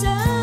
sun.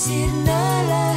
心冷冷